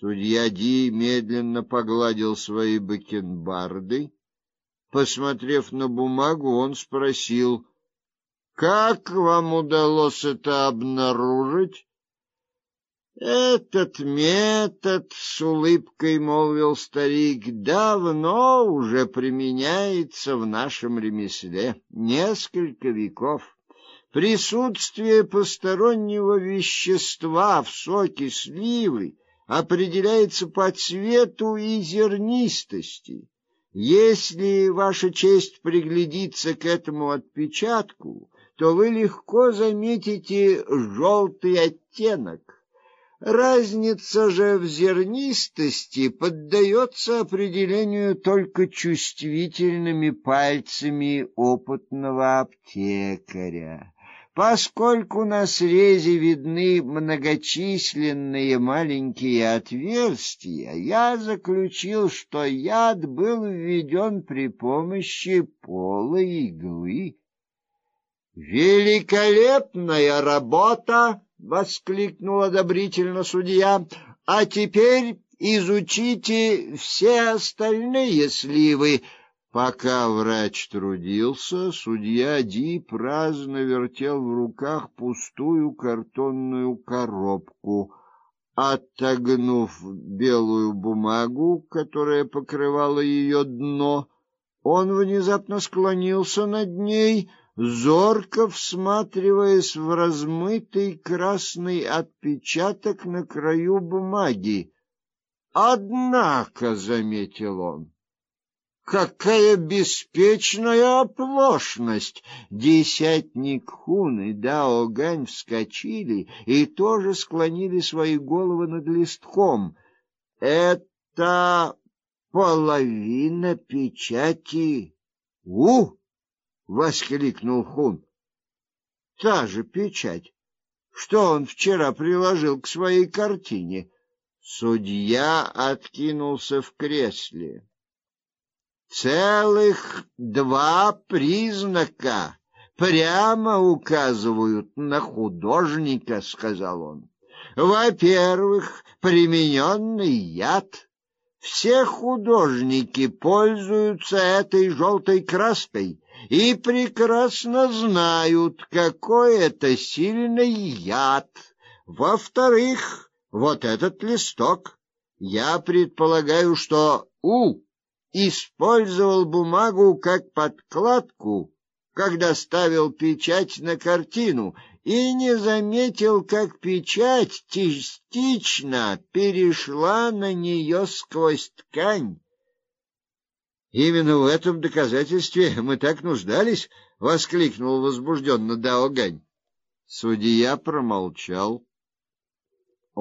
Судья Ди медленно погладил свои бакенбарды. Посмотрев на бумагу, он спросил: "Как вам удалось это обнаружить?" Этот метод, с улыбкой молвил старик, давно уже применяется в нашем ремесле, несколько веков. Присутствие постороннего вещества в соке сливы определяется по цвету и зернистости. Если ваша честь приглядится к этому отпечатку, то вы легко заметите желтый оттенок. Разница же в зернистости поддается определению только чувствительными пальцами опытного аптекаря. Поскольку на срезе видны многочисленные маленькие отверстия, я заключил, что яд был введен при помощи полой иглы. Великолепная работа, воскликнул одобрительно судья. А теперь изучите все остальные сливы. Пока врач трудился, судья Ди праздно вертел в руках пустую картонную коробку. Отогнув белую бумагу, которая покрывала ее дно, он внезапно склонился над ней зорко всматриваясь в размытый красный отпечаток на краю бумаги. Однако, заметил он, какая беспечная оплошность! Десятник Хун и Дао Гань вскочили и тоже склонили свои головы над листком. Это половина печати. У! воскликнул Хун. Та же печать, что он вчера приложил к своей картине. Судья откинулся в кресле. Целых два признака прямо указывают на художника, сказал он. Во-первых, примененный яд. Все художники пользуются этой желтой краской и прекрасно знают, какой это сильный яд. Во-вторых, вот этот листок. Я предполагаю, что У использовал бумагу как подкладку, когда ставил печать на картину, и не заметил, как печать частично перешла на нее сквозь ткань. Именно в этом доказательстве мы так нуждались, воскликнул возбужденно Даогань. Судья промолчал.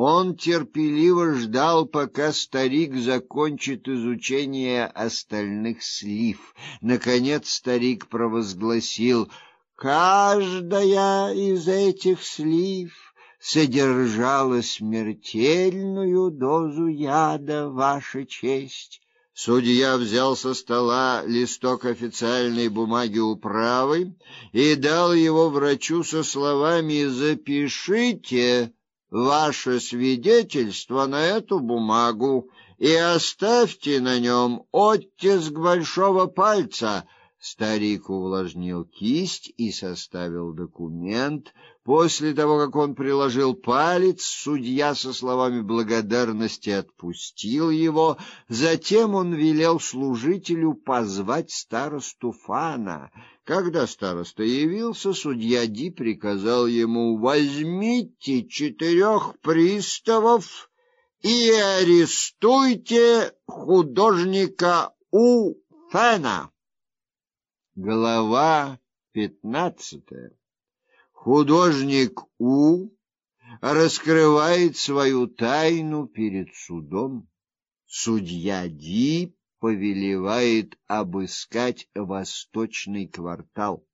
Он терпеливо ждал, пока старик закончит изучение остальных слив. Наконец старик провозгласил: "Каждая из этих слив содержала смертельную дозу яда, ваша честь. Судья взял со стола листок официальной бумаги управы и дал его врачу со словами: "Запишите ваше свидетельство на эту бумагу и оставьте на нем оттиск большого пальца". Старик увлажнил кисть и составил документ. После того, как он приложил палец, судья со словами благодарности отпустил его, затем он велел служителю позвать старосту Фана. Когда староста явился, судья Ди приказал ему: "Возьмите четырех приставов и арестуйте художника У Фана". Глава пятнадцатая. Художник У раскрывает свою тайну перед судом. Судья Ди повелевает обыскать восточный квартал.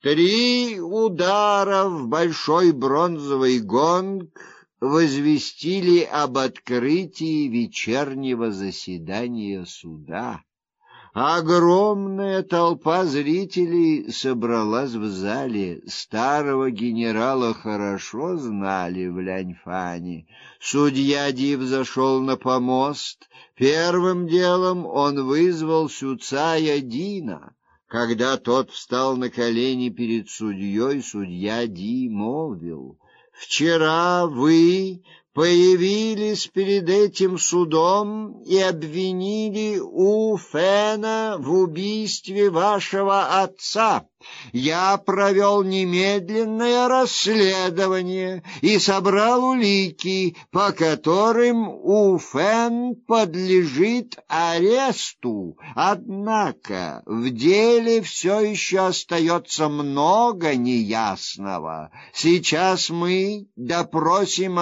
Три удара в большой бронзовый гонг возвестили об открытии вечернего заседания суда. Огромная толпа зрителей собралась в зале. Старого генерала хорошо знали в Ляньфане. Судья Див зашел на помост. Первым делом он вызвал Сюцая Дина. Когда тот встал на колени перед судьей, судья Ди молвил: "Вчера вы появились перед этим судом и обвинили у Фена в убийстве вашего отца. Я провел немедленное расследование и собрал улики, по которым Уфен подлежит аресту. Однако в деле все еще остается много неясного. Сейчас мы допросим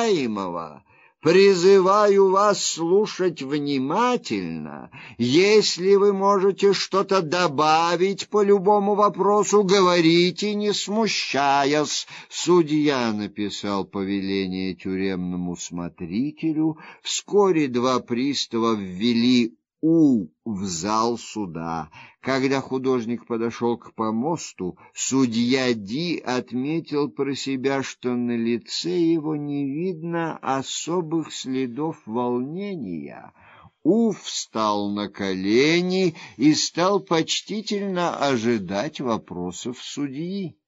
обвиняемого Призываю вас слушать внимательно. Если вы можете что-то добавить по любому вопросу, говорите, не смущаясь. Судья написал повеление тюремному смотрителю. Вскоре два пристава ввели у в зал суда. Когда художник подошел к помосту, судья Ди отметил про себя, что на лице его не видно особых следов волнения. У встал на колени и стал почтительно ожидать вопросов судьи.